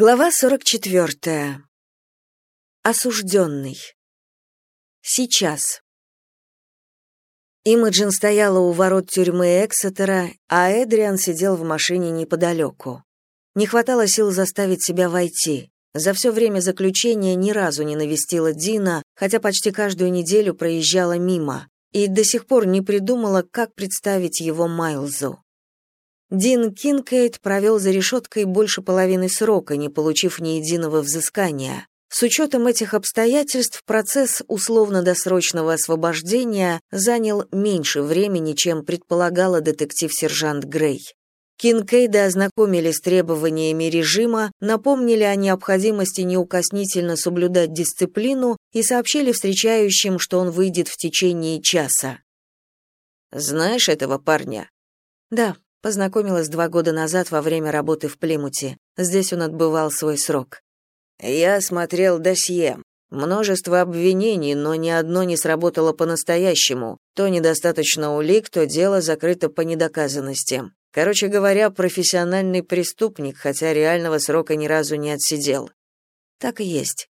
Глава 44. Осужденный. Сейчас. Имаджин стояла у ворот тюрьмы Эксетера, а Эдриан сидел в машине неподалеку. Не хватало сил заставить себя войти. За все время заключения ни разу не навестила Дина, хотя почти каждую неделю проезжала мимо, и до сих пор не придумала, как представить его Майлзу. Дин Кинкейд провел за решеткой больше половины срока, не получив ни единого взыскания. С учетом этих обстоятельств процесс условно-досрочного освобождения занял меньше времени, чем предполагала детектив-сержант Грей. Кинкейда ознакомили с требованиями режима, напомнили о необходимости неукоснительно соблюдать дисциплину и сообщили встречающим, что он выйдет в течение часа. «Знаешь этого парня?» «Да», Познакомилась два года назад во время работы в Плимуте. Здесь он отбывал свой срок. Я смотрел досье. Множество обвинений, но ни одно не сработало по-настоящему. То недостаточно улик, то дело закрыто по недоказанности. Короче говоря, профессиональный преступник, хотя реального срока ни разу не отсидел. Так и есть.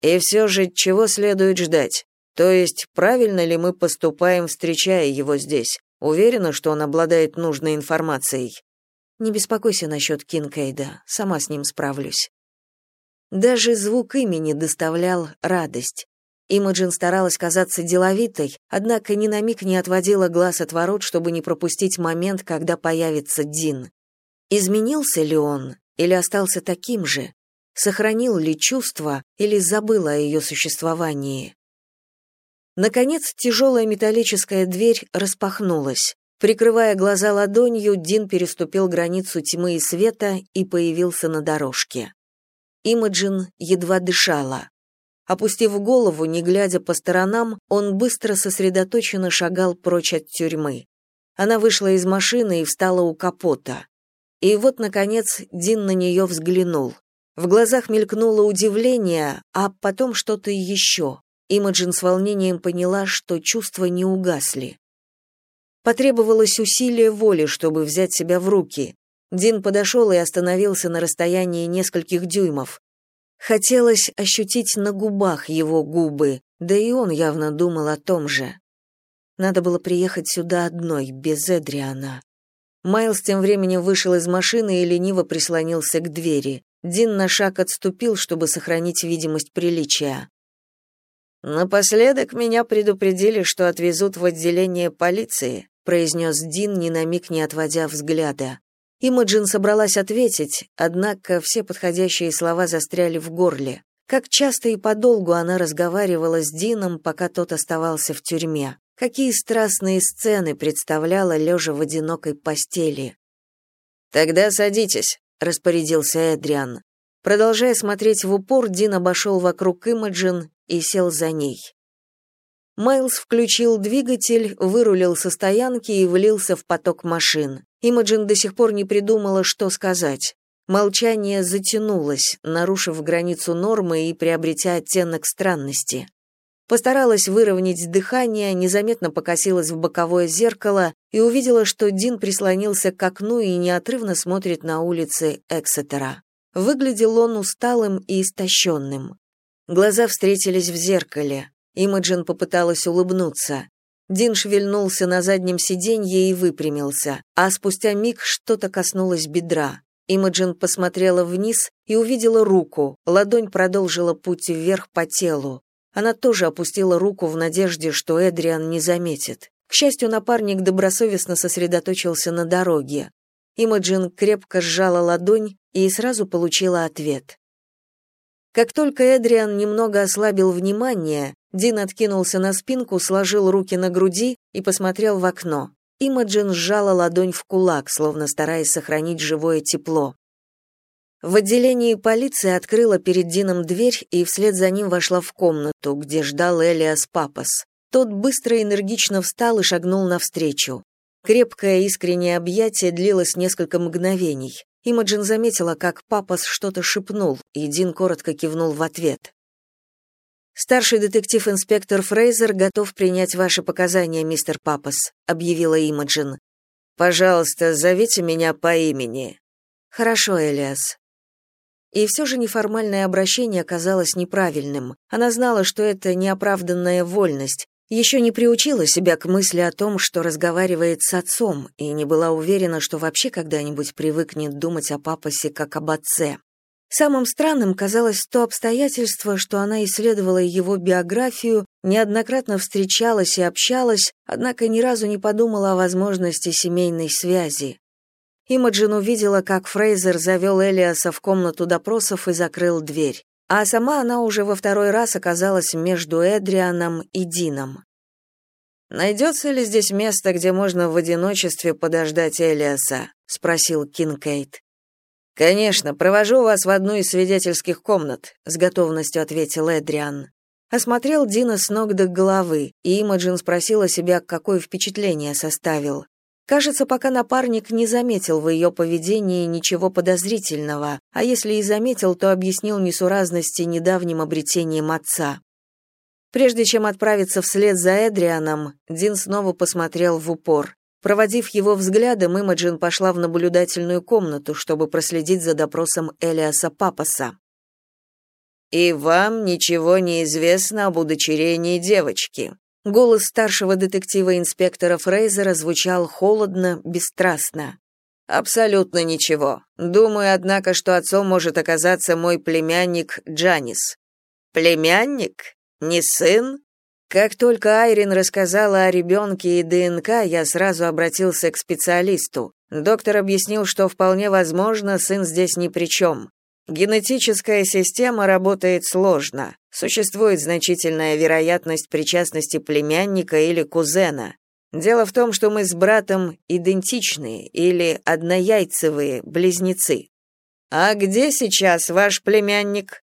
И все же, чего следует ждать? То есть, правильно ли мы поступаем, встречая его здесь? Уверена, что он обладает нужной информацией. Не беспокойся насчет Кинкейда, сама с ним справлюсь. Даже звук имени доставлял радость. Имаджин старалась казаться деловитой, однако ни на миг не отводила глаз от ворот, чтобы не пропустить момент, когда появится Дин. Изменился ли он или остался таким же? Сохранил ли чувства или забыл о ее существовании? Наконец, тяжелая металлическая дверь распахнулась. Прикрывая глаза ладонью, Дин переступил границу тьмы и света и появился на дорожке. Имаджин едва дышала. Опустив голову, не глядя по сторонам, он быстро сосредоточенно шагал прочь от тюрьмы. Она вышла из машины и встала у капота. И вот, наконец, Дин на нее взглянул. В глазах мелькнуло удивление, а потом что-то еще. Имаджин с волнением поняла, что чувства не угасли. Потребовалось усилие воли, чтобы взять себя в руки. Дин подошел и остановился на расстоянии нескольких дюймов. Хотелось ощутить на губах его губы, да и он явно думал о том же. Надо было приехать сюда одной, без Эдриана. Майлз тем временем вышел из машины и лениво прислонился к двери. Дин на шаг отступил, чтобы сохранить видимость приличия. Напоследок меня предупредили, что отвезут в отделение полиции, произнес Дин, ни на миг не отводя взгляда. Имаджин собралась ответить, однако все подходящие слова застряли в горле. Как часто и подолгу она разговаривала с Дином, пока тот оставался в тюрьме. Какие страстные сцены представляла лежа в одинокой постели. «Тогда садитесь», — распорядился Эдриан. Продолжая смотреть в упор, Дин обошел вокруг Имаджин и сел за ней. Майлз включил двигатель, вырулил со стоянки и влился в поток машин. Имаджин до сих пор не придумала, что сказать. Молчание затянулось, нарушив границу нормы и приобретя оттенок странности. Постаралась выровнять дыхание, незаметно покосилась в боковое зеркало и увидела, что Дин прислонился к окну и неотрывно смотрит на улицы Эксетера. Выглядел он усталым и истощенным. Глаза встретились в зеркале. Имаджин попыталась улыбнуться. Дин шевельнулся на заднем сиденье и выпрямился, а спустя миг что-то коснулось бедра. Имаджин посмотрела вниз и увидела руку, ладонь продолжила путь вверх по телу. Она тоже опустила руку в надежде, что Эдриан не заметит. К счастью, напарник добросовестно сосредоточился на дороге. Имаджин крепко сжала ладонь и сразу получила ответ. Как только Эдриан немного ослабил внимание, Дин откинулся на спинку, сложил руки на груди и посмотрел в окно. Имаджин сжала ладонь в кулак, словно стараясь сохранить живое тепло. В отделении полиции открыла перед Дином дверь и вслед за ним вошла в комнату, где ждал Элиас Папас. Тот быстро и энергично встал и шагнул навстречу. Крепкое искреннее объятие длилось несколько мгновений. Имаджин заметила, как Папас что-то шепнул, и Дин коротко кивнул в ответ. «Старший детектив-инспектор Фрейзер готов принять ваши показания, мистер Папас», — объявила Имаджин. «Пожалуйста, зовите меня по имени». «Хорошо, Элиас». И все же неформальное обращение казалось неправильным. Она знала, что это неоправданная вольность, еще не приучила себя к мысли о том, что разговаривает с отцом, и не была уверена, что вообще когда-нибудь привыкнет думать о папасе как об отце. Самым странным казалось то обстоятельство, что она исследовала его биографию, неоднократно встречалась и общалась, однако ни разу не подумала о возможности семейной связи. Имаджин увидела, как Фрейзер завел Элиаса в комнату допросов и закрыл дверь. А сама она уже во второй раз оказалась между Эдрианом и Дином. «Найдется ли здесь место, где можно в одиночестве подождать Элиаса?» — спросил Кинкейт. «Конечно, провожу вас в одну из свидетельских комнат», — с готовностью ответил Эдриан. Осмотрел Дина с ног до головы, и Имаджин спросила себя, какое впечатление составил. Кажется, пока напарник не заметил в ее поведении ничего подозрительного, а если и заметил, то объяснил несуразности недавним обретением отца. Прежде чем отправиться вслед за Эдрианом, Дин снова посмотрел в упор. Проводив его взглядом, Имаджин пошла в наблюдательную комнату, чтобы проследить за допросом Элиаса Папаса. «И вам ничего не известно об удочерении девочки?» Голос старшего детектива-инспектора Фрейзера звучал холодно, бесстрастно. «Абсолютно ничего. Думаю, однако, что отцом может оказаться мой племянник Джанис». «Племянник? Не сын?» Как только Айрин рассказала о ребенке и ДНК, я сразу обратился к специалисту. Доктор объяснил, что вполне возможно, сын здесь ни при чем. Генетическая система работает сложно. Существует значительная вероятность причастности племянника или кузена. Дело в том, что мы с братом идентичные или однояйцевые близнецы. А где сейчас ваш племянник?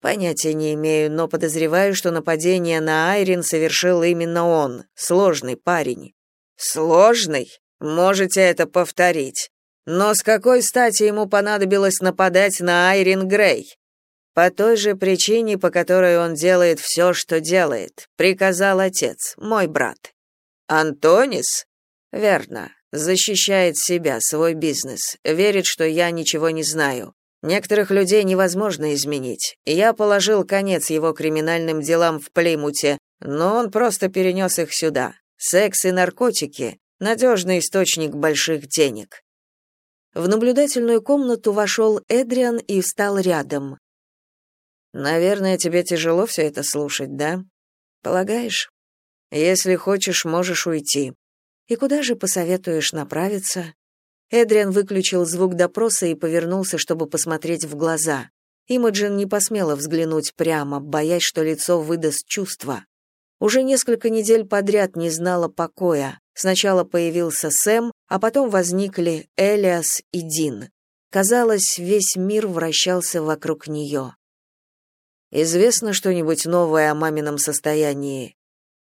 Понятия не имею, но подозреваю, что нападение на Айрин совершил именно он, сложный парень. Сложный? Можете это повторить? Но с какой стати ему понадобилось нападать на Айрин Грей? По той же причине, по которой он делает все, что делает, приказал отец, мой брат. Антонис? Верно. Защищает себя, свой бизнес, верит, что я ничего не знаю. Некоторых людей невозможно изменить. Я положил конец его криминальным делам в Плеймуте, но он просто перенес их сюда. Секс и наркотики — надежный источник больших денег. В наблюдательную комнату вошел Эдриан и встал рядом. «Наверное, тебе тяжело все это слушать, да? Полагаешь? Если хочешь, можешь уйти». «И куда же посоветуешь направиться?» Эдриан выключил звук допроса и повернулся, чтобы посмотреть в глаза. Имаджин не посмела взглянуть прямо, боясь, что лицо выдаст чувства. Уже несколько недель подряд не знала покоя. Сначала появился Сэм, а потом возникли Элиас и Дин. Казалось, весь мир вращался вокруг нее. «Известно что-нибудь новое о мамином состоянии?»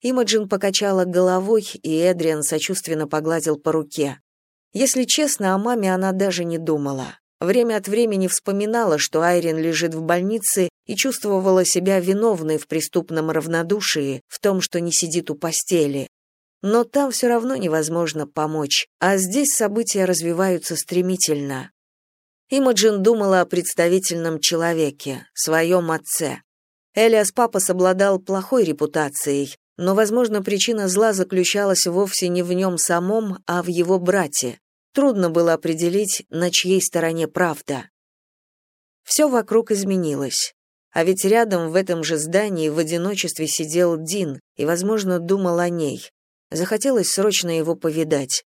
Имаджин покачала головой, и Эдриан сочувственно погладил по руке. Если честно, о маме она даже не думала. Время от времени вспоминала, что Айрин лежит в больнице и чувствовала себя виновной в преступном равнодушии, в том, что не сидит у постели. Но там все равно невозможно помочь, а здесь события развиваются стремительно. Имаджин думала о представительном человеке, своем отце. Элиас Папас обладал плохой репутацией, но, возможно, причина зла заключалась вовсе не в нем самом, а в его брате. Трудно было определить, на чьей стороне правда. Все вокруг изменилось. А ведь рядом в этом же здании в одиночестве сидел Дин и, возможно, думал о ней. Захотелось срочно его повидать.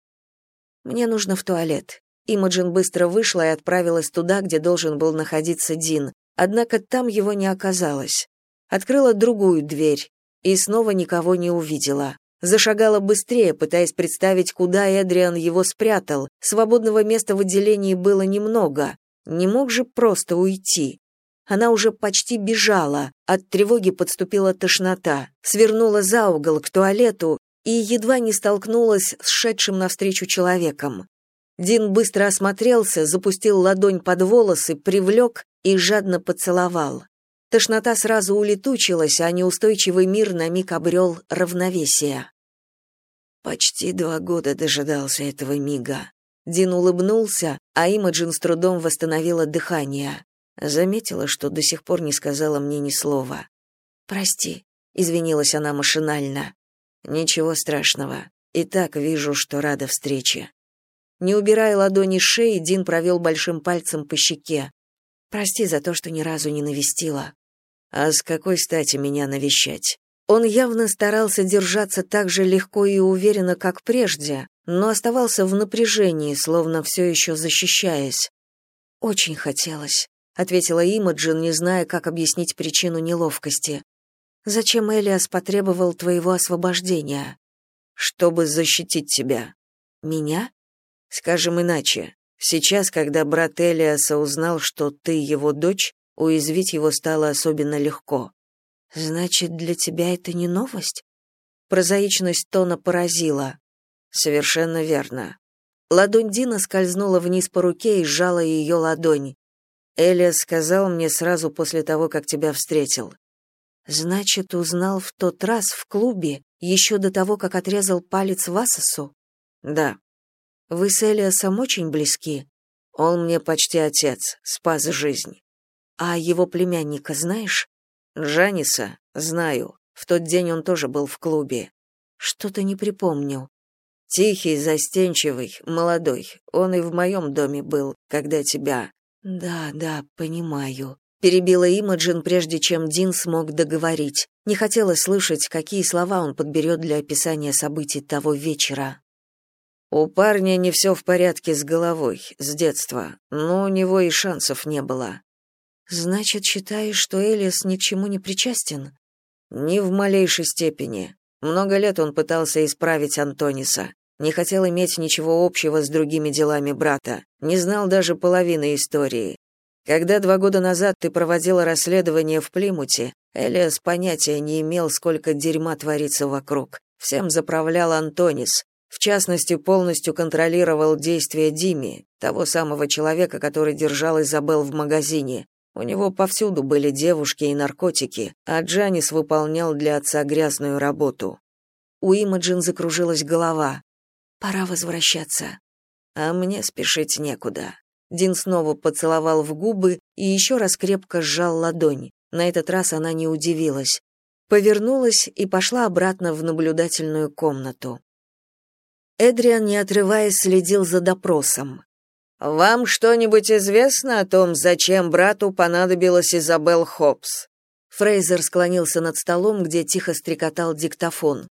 «Мне нужно в туалет». Имаджин быстро вышла и отправилась туда, где должен был находиться Дин, однако там его не оказалось. Открыла другую дверь и снова никого не увидела. Зашагала быстрее, пытаясь представить, куда Эдриан его спрятал. Свободного места в отделении было немного. Не мог же просто уйти. Она уже почти бежала. От тревоги подступила тошнота. Свернула за угол к туалету и едва не столкнулась с шедшим навстречу человеком. Дин быстро осмотрелся, запустил ладонь под волосы, привлек и жадно поцеловал. Тошнота сразу улетучилась, а неустойчивый мир на миг обрел равновесие. Почти два года дожидался этого мига. Дин улыбнулся, а Имаджин с трудом восстановила дыхание. Заметила, что до сих пор не сказала мне ни слова. «Прости», — извинилась она машинально. «Ничего страшного. И так вижу, что рада встрече». Не убирая ладони с шеи, Дин провел большим пальцем по щеке. «Прости за то, что ни разу не навестила». «А с какой стати меня навещать?» Он явно старался держаться так же легко и уверенно, как прежде, но оставался в напряжении, словно все еще защищаясь. «Очень хотелось», — ответила Имаджин, не зная, как объяснить причину неловкости. «Зачем Элиас потребовал твоего освобождения?» «Чтобы защитить тебя». «Меня?» «Скажем иначе. Сейчас, когда брат Элиаса узнал, что ты его дочь, уязвить его стало особенно легко. Значит, для тебя это не новость? Прозаичность тона поразила. Совершенно верно. Ладонь Дина скользнула вниз по руке и сжала ее ладонь. Элиас сказал мне сразу после того, как тебя встретил. Значит, узнал в тот раз в клубе, еще до того, как отрезал палец Васосу? Да. Вы с Элиасом очень близки? Он мне почти отец, спас жизнь. А его племянника знаешь? Джаниса? Знаю. В тот день он тоже был в клубе. Что-то не припомню. Тихий, застенчивый, молодой. Он и в моем доме был, когда тебя... Да, да, понимаю. Перебила Имаджин, прежде чем Дин смог договорить. Не хотела слышать, какие слова он подберет для описания событий того вечера. У парня не все в порядке с головой, с детства, но у него и шансов не было. Значит, считаешь, что Элиас ни к чему не причастен? Ни в малейшей степени. Много лет он пытался исправить Антониса. Не хотел иметь ничего общего с другими делами брата. Не знал даже половины истории. Когда два года назад ты проводила расследование в Плимуте, Элиас понятия не имел, сколько дерьма творится вокруг. Всем заправлял Антонис. В частности, полностью контролировал действия Дими, того самого человека, который держал Изабел в магазине. У него повсюду были девушки и наркотики, а Джанис выполнял для отца грязную работу. У Имаджин закружилась голова. Пора возвращаться. А мне спешить некуда. Дин снова поцеловал в губы и еще раз крепко сжал ладонь. На этот раз она не удивилась. Повернулась и пошла обратно в наблюдательную комнату. Эдриан, не отрываясь, следил за допросом. Вам что-нибудь известно о том, зачем брату понадобилась Изабел Хопс? Фрейзер склонился над столом, где тихо стрекотал диктофон.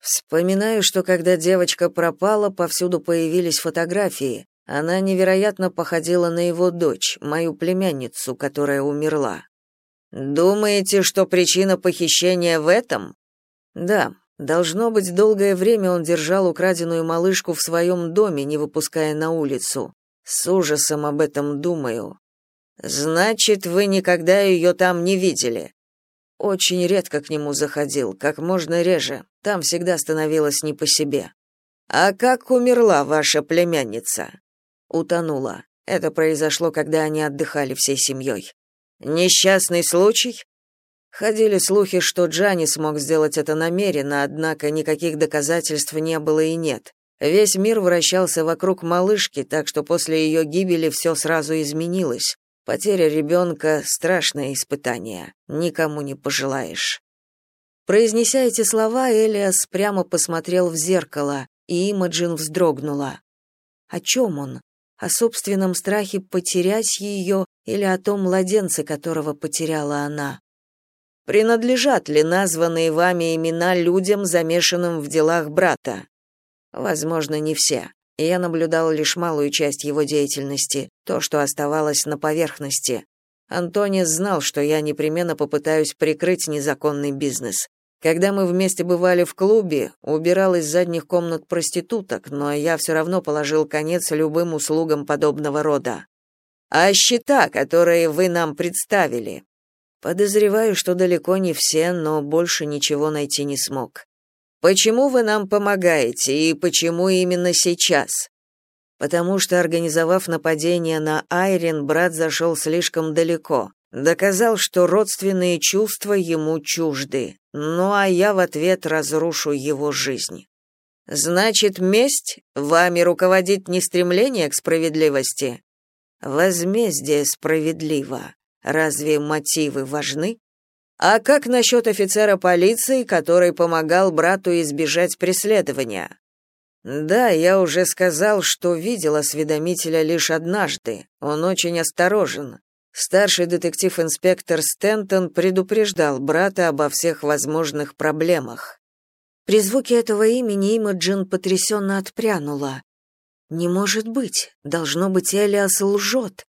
Вспоминаю, что когда девочка пропала, повсюду появились фотографии. Она невероятно походила на его дочь, мою племянницу, которая умерла. Думаете, что причина похищения в этом? Да, должно быть, долгое время он держал украденную малышку в своем доме, не выпуская на улицу. С ужасом об этом думаю. Значит, вы никогда ее там не видели? Очень редко к нему заходил, как можно реже. Там всегда становилось не по себе. А как умерла ваша племянница? Утонула. Это произошло, когда они отдыхали всей семьей. Несчастный случай? Ходили слухи, что Джани смог сделать это намеренно, однако никаких доказательств не было и нет. Весь мир вращался вокруг малышки, так что после ее гибели все сразу изменилось. Потеря ребенка — страшное испытание. Никому не пожелаешь. Произнеся эти слова, Элиас прямо посмотрел в зеркало, и Имаджин вздрогнула. О чем он? О собственном страхе потерять ее или о том младенце, которого потеряла она? Принадлежат ли названные вами имена людям, замешанным в делах брата? Возможно, не все. Я наблюдал лишь малую часть его деятельности, то, что оставалось на поверхности. Антонис знал, что я непременно попытаюсь прикрыть незаконный бизнес. Когда мы вместе бывали в клубе, убирал из задних комнат проституток, но я все равно положил конец любым услугам подобного рода. А счета, которые вы нам представили? Подозреваю, что далеко не все, но больше ничего найти не смог. Почему вы нам помогаете и почему именно сейчас? Потому что организовав нападение на Айрин, брат зашел слишком далеко. Доказал, что родственные чувства ему чужды. Ну а я в ответ разрушу его жизнь. Значит, месть вами руководит не стремление к справедливости. Возмездие справедливо. Разве мотивы важны? А как насчет офицера полиции, который помогал брату избежать преследования? Да, я уже сказал, что видел осведомителя лишь однажды. Он очень осторожен. Старший детектив-инспектор Стентон предупреждал брата обо всех возможных проблемах. При звуке этого имени Имаджин потрясенно отпрянула. «Не может быть! Должно быть, Элиас лжет!»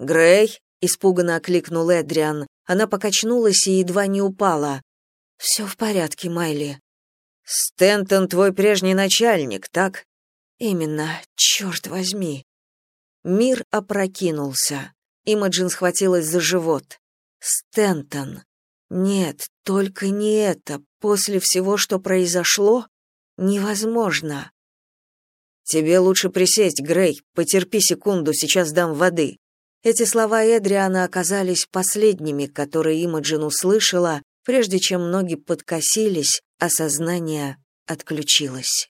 «Грей!» — испуганно окликнул Эдриан. Она покачнулась и едва не упала. «Все в порядке, Майли». «Стентон твой прежний начальник, так?» «Именно, черт возьми». Мир опрокинулся. Имаджин схватилась за живот. Стентон. Нет, только не это. После всего, что произошло, невозможно. Тебе лучше присесть, Грей. Потерпи секунду, сейчас дам воды. Эти слова Эдриана оказались последними, которые Имаджин услышала, прежде чем ноги подкосились, а сознание отключилось.